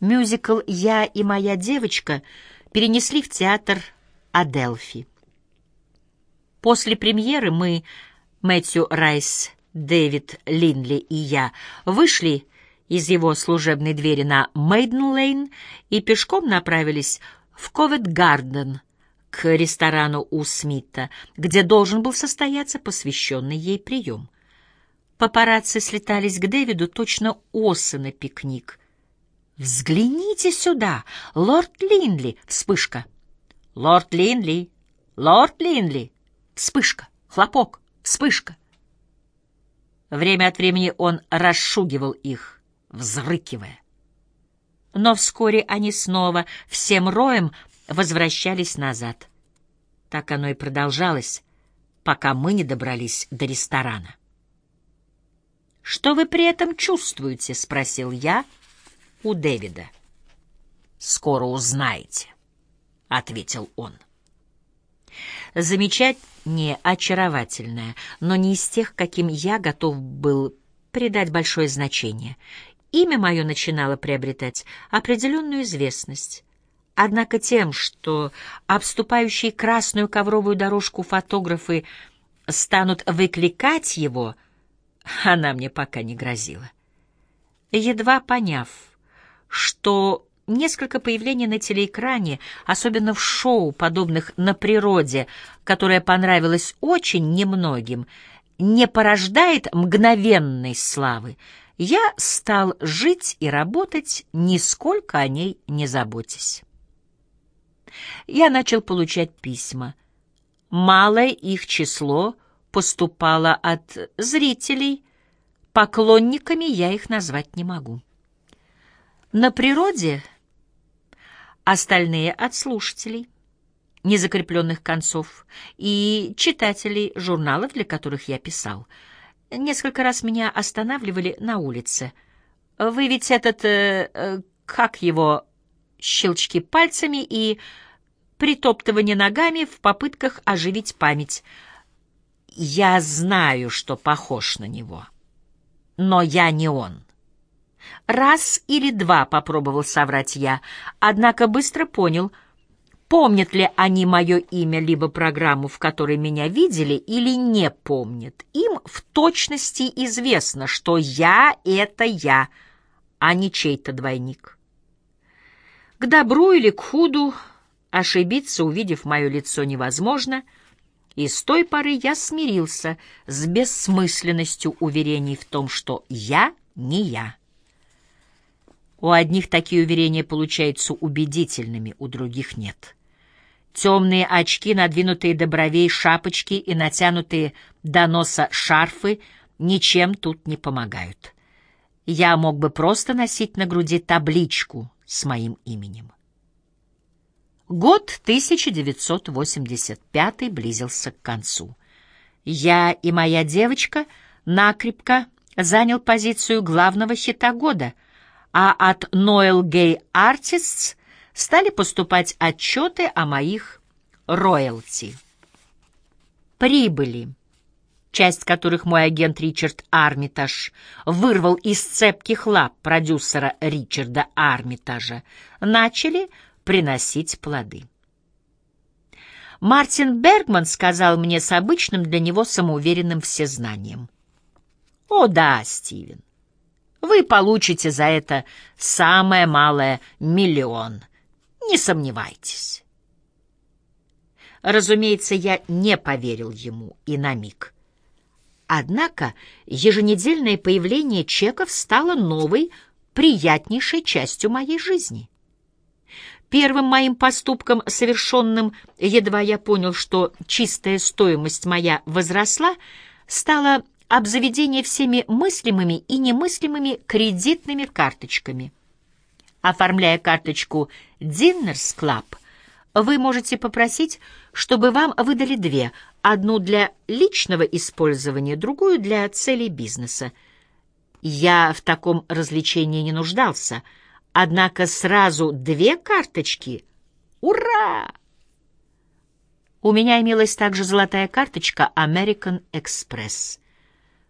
Мюзикл «Я и моя девочка» перенесли в театр Аделфи. После премьеры мы, Мэтью Райс, Дэвид Линли и я, вышли из его служебной двери на Мейден-Лейн и пешком направились в Ковет-Гарден к ресторану у Смита, где должен был состояться посвященный ей прием. Папарацци слетались к Дэвиду точно осы на пикник. «Взгляните сюда! Лорд Линли!» — вспышка. «Лорд Линли! Лорд Линли!» — вспышка, хлопок, вспышка. Время от времени он расшугивал их, взрыкивая. Но вскоре они снова всем роем возвращались назад. Так оно и продолжалось, пока мы не добрались до ресторана. «Что вы при этом чувствуете?» — спросил я у Дэвида. «Скоро узнаете», — ответил он. Замечание очаровательное, но не из тех, каким я готов был придать большое значение. Имя мое начинало приобретать определенную известность. Однако тем, что обступающие красную ковровую дорожку фотографы станут выкликать его, она мне пока не грозила. Едва поняв, что несколько появлений на телеэкране, особенно в шоу, подобных «На природе», которое понравилось очень немногим, не порождает мгновенной славы, я стал жить и работать, нисколько о ней не заботясь я начал получать письма. Малое их число поступало от зрителей, поклонниками я их назвать не могу. На природе остальные от слушателей, незакрепленных концов, и читателей журналов, для которых я писал. Несколько раз меня останавливали на улице. «Вы ведь этот... Э, э, как его...» щелчки пальцами и притоптывание ногами в попытках оживить память. Я знаю, что похож на него, но я не он. Раз или два попробовал соврать я, однако быстро понял, помнят ли они мое имя либо программу, в которой меня видели, или не помнят. Им в точности известно, что я — это я, а не чей-то двойник. К добру или к худу ошибиться, увидев мое лицо, невозможно, и с той поры я смирился с бессмысленностью уверений в том, что я не я. У одних такие уверения получаются убедительными, у других нет. Темные очки, надвинутые до бровей шапочки и натянутые до носа шарфы ничем тут не помогают. Я мог бы просто носить на груди табличку с моим именем. Год 1985 близился к концу. Я и моя девочка накрепко занял позицию главного хита года, а от Noel Gay Artists стали поступать отчеты о моих роялти. Прибыли часть которых мой агент Ричард Армитаж вырвал из цепких лап продюсера Ричарда Армитажа, начали приносить плоды. Мартин Бергман сказал мне с обычным для него самоуверенным всезнанием. «О да, Стивен, вы получите за это самое малое миллион, не сомневайтесь». Разумеется, я не поверил ему и на миг. Однако еженедельное появление чеков стало новой, приятнейшей частью моей жизни. Первым моим поступком, совершенным, едва я понял, что чистая стоимость моя возросла, стало обзаведение всеми мыслимыми и немыслимыми кредитными карточками. Оформляя карточку «Dinners Club», вы можете попросить, чтобы вам выдали две, одну для личного использования, другую для целей бизнеса. Я в таком развлечении не нуждался, однако сразу две карточки. Ура! У меня имелась также золотая карточка American Express,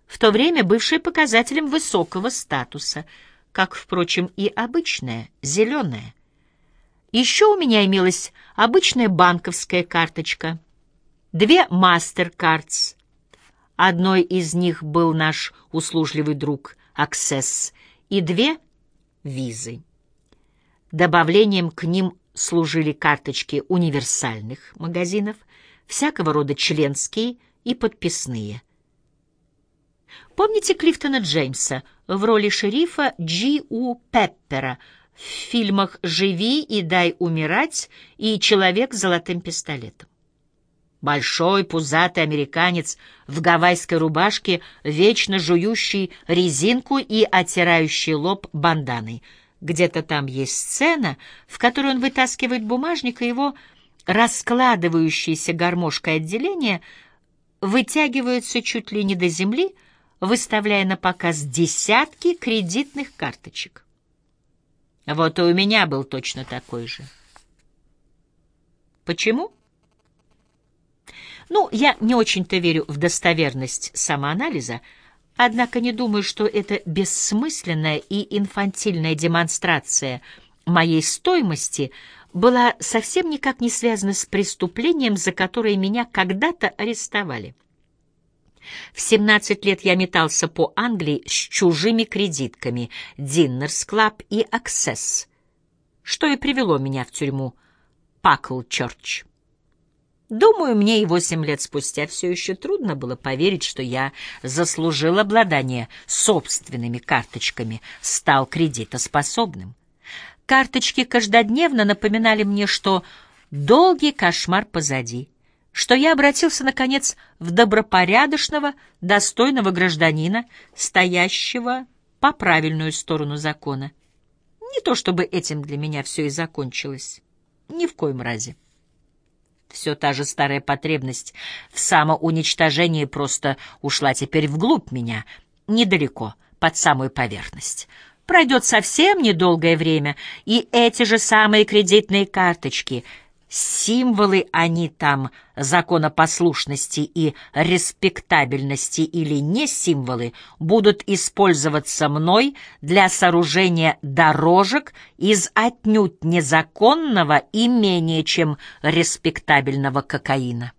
в то время бывшая показателем высокого статуса — как, впрочем, и обычная, зеленая. Еще у меня имелась обычная банковская карточка, две MasterCards. Одной из них был наш услужливый друг Access, и две визы. Добавлением к ним служили карточки универсальных магазинов, всякого рода членские и подписные. Помните Клифтона Джеймса в роли шерифа Джи У Пеппера в фильмах «Живи и дай умирать» и «Человек с золотым пистолетом»? Большой пузатый американец в гавайской рубашке, вечно жующий резинку и оттирающий лоб банданой. Где-то там есть сцена, в которой он вытаскивает бумажник, и его раскладывающееся гармошкой отделение вытягивается чуть ли не до земли, выставляя на показ десятки кредитных карточек. Вот и у меня был точно такой же. Почему? Ну, я не очень-то верю в достоверность самоанализа, однако не думаю, что это бессмысленная и инфантильная демонстрация моей стоимости была совсем никак не связана с преступлением, за которое меня когда-то арестовали. В 17 лет я метался по Англии с чужими кредитками Dinners Club и Access, что и привело меня в тюрьму Пакл-Чорч. Думаю, мне и восемь лет спустя все еще трудно было поверить, что я заслужил обладание собственными карточками, стал кредитоспособным. Карточки каждодневно напоминали мне, что долгий кошмар позади, что я обратился, наконец, в добропорядочного, достойного гражданина, стоящего по правильную сторону закона. Не то чтобы этим для меня все и закончилось. Ни в коем разе. Все та же старая потребность в самоуничтожении просто ушла теперь вглубь меня, недалеко, под самую поверхность. Пройдет совсем недолгое время, и эти же самые кредитные карточки — Символы они там законопослушности и респектабельности или не символы будут использоваться мной для сооружения дорожек из отнюдь незаконного и менее чем респектабельного кокаина.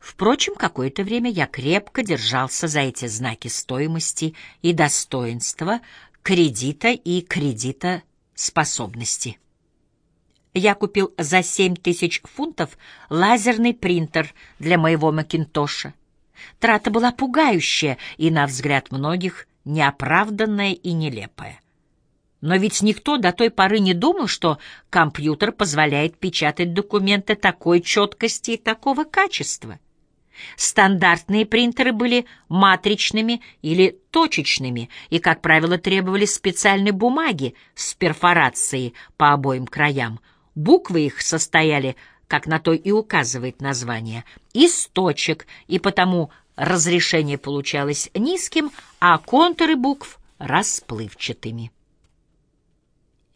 Впрочем, какое-то время я крепко держался за эти знаки стоимости и достоинства кредита и кредитоспособности я купил за семь тысяч фунтов лазерный принтер для моего Макинтоша. Трата была пугающая и, на взгляд многих, неоправданная и нелепая. Но ведь никто до той поры не думал, что компьютер позволяет печатать документы такой четкости и такого качества. Стандартные принтеры были матричными или точечными и, как правило, требовали специальной бумаги с перфорацией по обоим краям — Буквы их состояли, как на то и указывает название, из точек, и потому разрешение получалось низким, а контуры букв — расплывчатыми.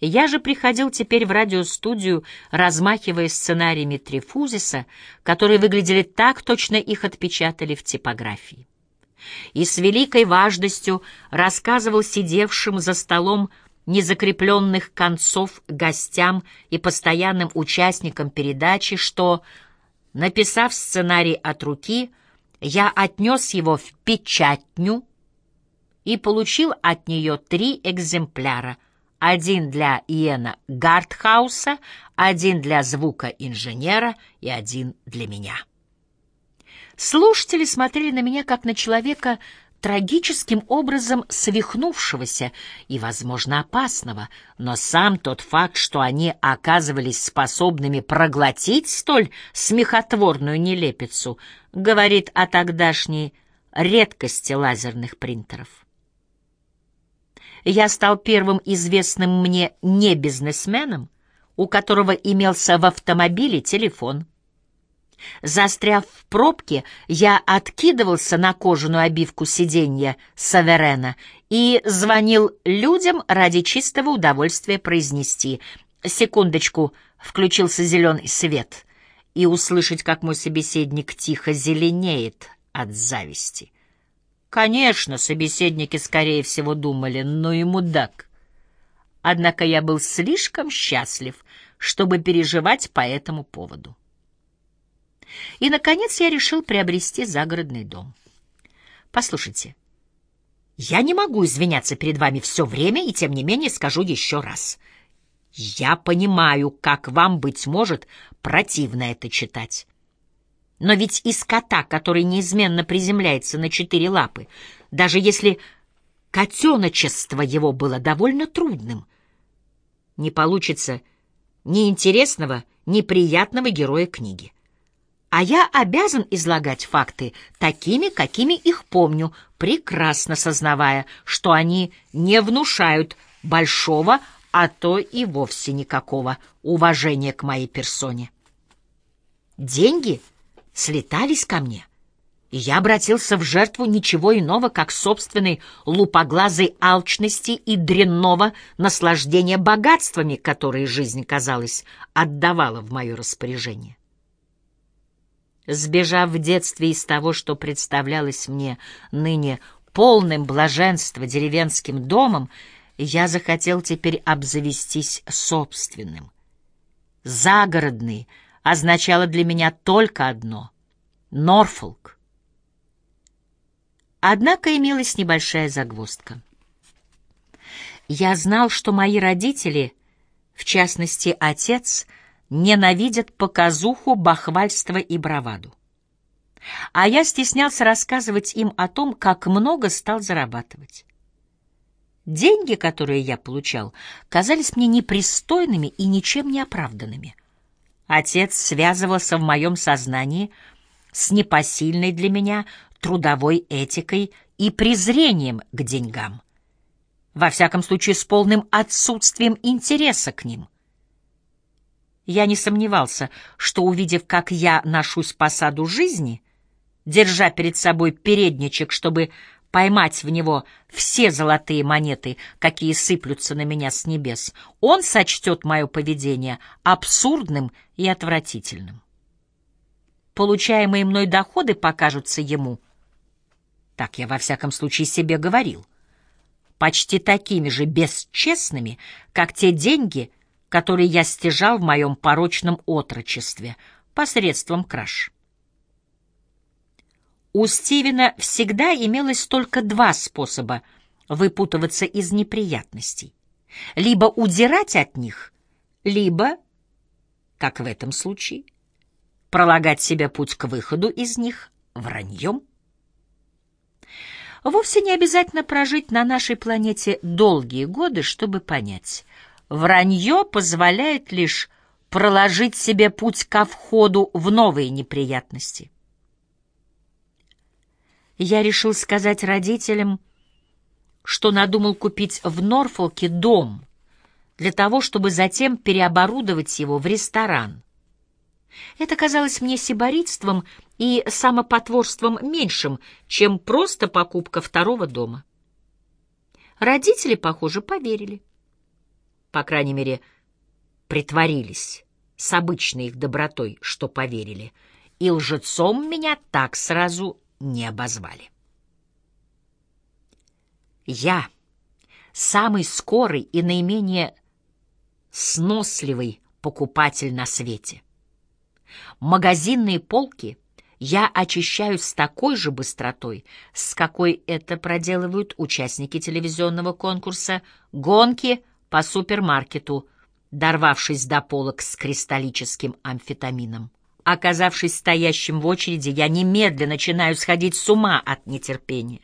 Я же приходил теперь в радиостудию, размахивая сценариями Трифузиса, которые выглядели так, точно их отпечатали в типографии. И с великой важностью рассказывал сидевшим за столом незакрепленных концов гостям и постоянным участникам передачи, что, написав сценарий от руки, я отнес его в печатню и получил от нее три экземпляра. Один для Иена Гартхауса, один для звукоинженера и один для меня. Слушатели смотрели на меня как на человека, трагическим образом свихнувшегося и, возможно, опасного, но сам тот факт, что они оказывались способными проглотить столь смехотворную нелепицу, говорит о тогдашней редкости лазерных принтеров. Я стал первым известным мне не бизнесменом, у которого имелся в автомобиле телефон — Застряв в пробке, я откидывался на кожаную обивку сиденья Саверена и звонил людям ради чистого удовольствия произнести «Секундочку», включился зеленый свет, и услышать, как мой собеседник тихо зеленеет от зависти. Конечно, собеседники, скорее всего, думали, ну и мудак. Однако я был слишком счастлив, чтобы переживать по этому поводу. И, наконец, я решил приобрести загородный дом. Послушайте, я не могу извиняться перед вами все время, и тем не менее скажу еще раз. Я понимаю, как вам, быть может, противно это читать. Но ведь из кота, который неизменно приземляется на четыре лапы, даже если котеночество его было довольно трудным, не получится ни интересного, ни приятного героя книги а я обязан излагать факты такими, какими их помню, прекрасно сознавая, что они не внушают большого, а то и вовсе никакого уважения к моей персоне. Деньги слетались ко мне, и я обратился в жертву ничего иного, как собственной лупоглазой алчности и дрянного наслаждения богатствами, которые жизнь, казалось, отдавала в мое распоряжение. Сбежав в детстве из того, что представлялось мне ныне полным блаженства деревенским домом, я захотел теперь обзавестись собственным. Загородный означало для меня только одно — Норфолк. Однако имелась небольшая загвоздка. Я знал, что мои родители, в частности отец — ненавидят показуху, бахвальство и браваду. А я стеснялся рассказывать им о том, как много стал зарабатывать. Деньги, которые я получал, казались мне непристойными и ничем не оправданными. Отец связывался в моем сознании с непосильной для меня трудовой этикой и презрением к деньгам. Во всяком случае, с полным отсутствием интереса к ним. Я не сомневался, что, увидев, как я ношусь по саду жизни, держа перед собой передничек, чтобы поймать в него все золотые монеты, какие сыплются на меня с небес, он сочтет мое поведение абсурдным и отвратительным. Получаемые мной доходы покажутся ему, так я во всяком случае себе говорил, почти такими же бесчестными, как те деньги, который я стяжал в моем порочном отрочестве посредством краж. У Стивена всегда имелось только два способа выпутываться из неприятностей. Либо удирать от них, либо, как в этом случае, пролагать себе путь к выходу из них враньем. Вовсе не обязательно прожить на нашей планете долгие годы, чтобы понять — Вранье позволяет лишь проложить себе путь ко входу в новые неприятности. Я решил сказать родителям, что надумал купить в Норфолке дом для того, чтобы затем переоборудовать его в ресторан. Это казалось мне сиборитством и самопотворством меньшим, чем просто покупка второго дома. Родители, похоже, поверили по крайней мере, притворились с обычной их добротой, что поверили, и лжецом меня так сразу не обозвали. Я, самый скорый и наименее сносливый покупатель на свете. Магазинные полки я очищаю с такой же быстротой, с какой это проделывают участники телевизионного конкурса «Гонки» по супермаркету, дорвавшись до полок с кристаллическим амфетамином. Оказавшись стоящим в очереди, я немедленно начинаю сходить с ума от нетерпения.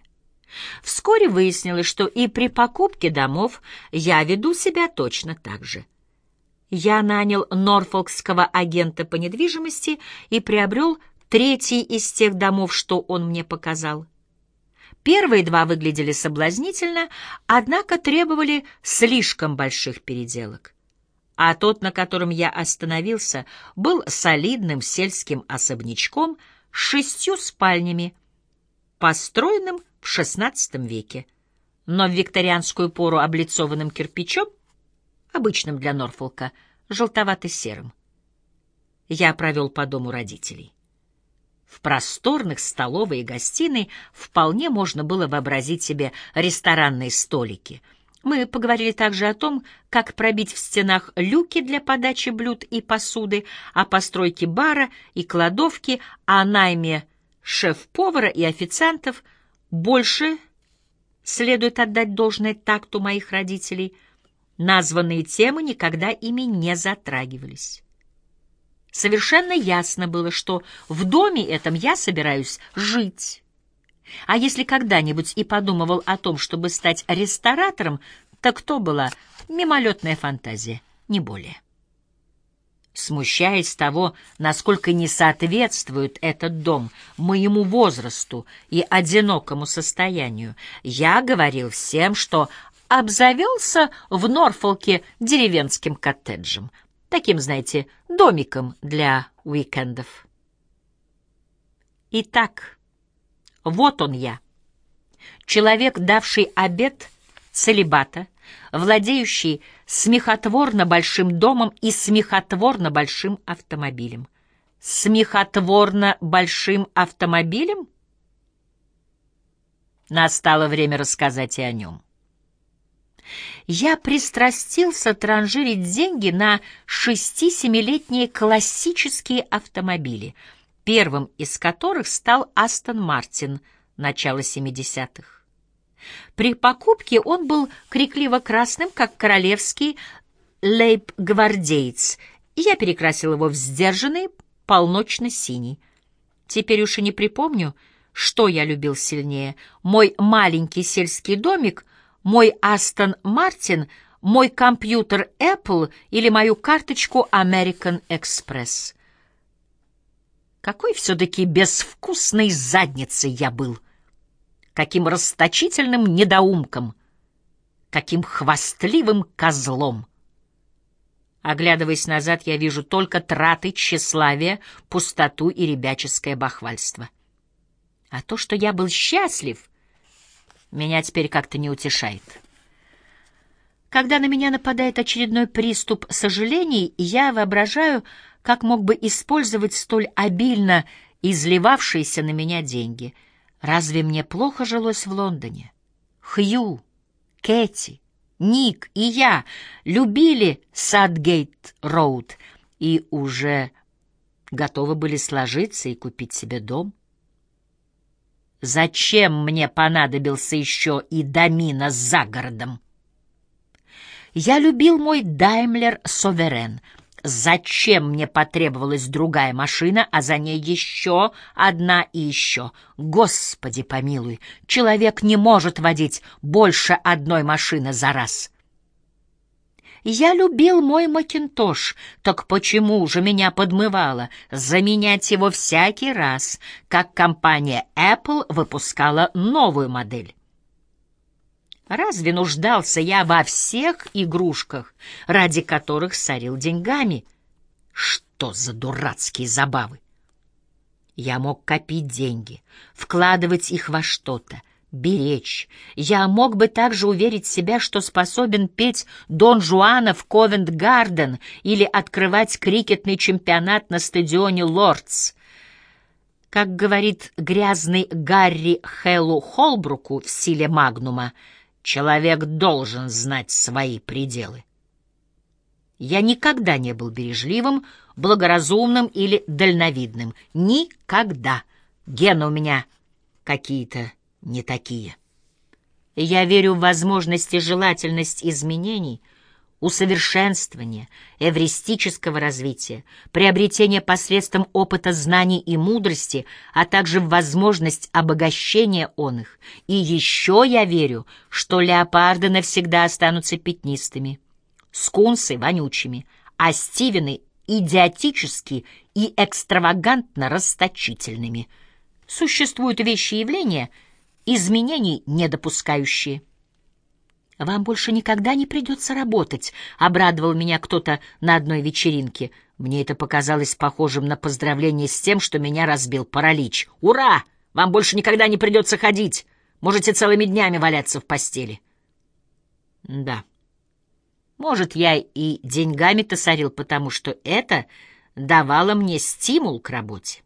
Вскоре выяснилось, что и при покупке домов я веду себя точно так же. Я нанял норфолкского агента по недвижимости и приобрел третий из тех домов, что он мне показал. Первые два выглядели соблазнительно, однако требовали слишком больших переделок. А тот, на котором я остановился, был солидным сельским особнячком с шестью спальнями, построенным в XVI веке, но в викторианскую пору облицованным кирпичом, обычным для Норфолка, желтовато-серым. Я провел по дому родителей. В просторных столовой и гостиной вполне можно было вообразить себе ресторанные столики. Мы поговорили также о том, как пробить в стенах люки для подачи блюд и посуды, о постройке бара и кладовки, о найме шеф-повара и официантов. Больше следует отдать должное такту моих родителей. Названные темы никогда ими не затрагивались. Совершенно ясно было, что в доме этом я собираюсь жить. А если когда-нибудь и подумывал о том, чтобы стать ресторатором, так то была мимолетная фантазия, не более. Смущаясь того, насколько не соответствует этот дом моему возрасту и одинокому состоянию, я говорил всем, что обзавелся в Норфолке деревенским коттеджем, таким, знаете, домиком для уикендов. Итак, вот он я, человек, давший обет целебата, владеющий смехотворно большим домом и смехотворно большим автомобилем. Смехотворно большим автомобилем? Настало время рассказать и о нем. Я пристрастился транжирить деньги на шести-семилетние классические автомобили, первым из которых стал Астон Мартин начала 70-х. При покупке он был крикливо-красным, как королевский лейб-гвардеец, и я перекрасил его в сдержанный полночно-синий. Теперь уж и не припомню, что я любил сильнее — мой маленький сельский домик, мой Астон Мартин, мой компьютер Apple или мою карточку American Express. Какой все-таки безвкусной задницей я был! — каким расточительным недоумком, каким хвастливым козлом. Оглядываясь назад, я вижу только траты, тщеславие, пустоту и ребяческое бахвальство. А то, что я был счастлив, меня теперь как-то не утешает. Когда на меня нападает очередной приступ сожалений, я воображаю, как мог бы использовать столь обильно изливавшиеся на меня деньги — Разве мне плохо жилось в Лондоне? Хью, Кэти, Ник и я любили Садгейт-Роуд и уже готовы были сложиться и купить себе дом. Зачем мне понадобился еще и домина за городом? Я любил мой Даймлер Соверен — Зачем мне потребовалась другая машина, а за ней еще одна и еще? Господи помилуй, человек не может водить больше одной машины за раз. Я любил мой Макинтош, так почему же меня подмывало заменять его всякий раз, как компания Apple выпускала новую модель? Разве нуждался я во всех игрушках, ради которых сорил деньгами? Что за дурацкие забавы? Я мог копить деньги, вкладывать их во что-то, беречь. Я мог бы также уверить себя, что способен петь Дон Жуана в Ковент-Гарден или открывать крикетный чемпионат на стадионе Лордс. Как говорит грязный Гарри Хэллу Холбруку в силе Магнума, Человек должен знать свои пределы. Я никогда не был бережливым, благоразумным или дальновидным. Никогда. Гены у меня какие-то не такие. Я верю в возможность и желательность изменений — усовершенствования, эвристического развития, приобретения посредством опыта знаний и мудрости, а также в возможность обогащения он их. И еще я верю, что леопарды навсегда останутся пятнистыми, скунсы — вонючими, а стивены — идиотически и экстравагантно расточительными. Существуют вещи и явления, изменений не допускающие. «Вам больше никогда не придется работать», — обрадовал меня кто-то на одной вечеринке. Мне это показалось похожим на поздравление с тем, что меня разбил паралич. «Ура! Вам больше никогда не придется ходить! Можете целыми днями валяться в постели». «Да. Может, я и деньгами-то сорил, потому что это давало мне стимул к работе».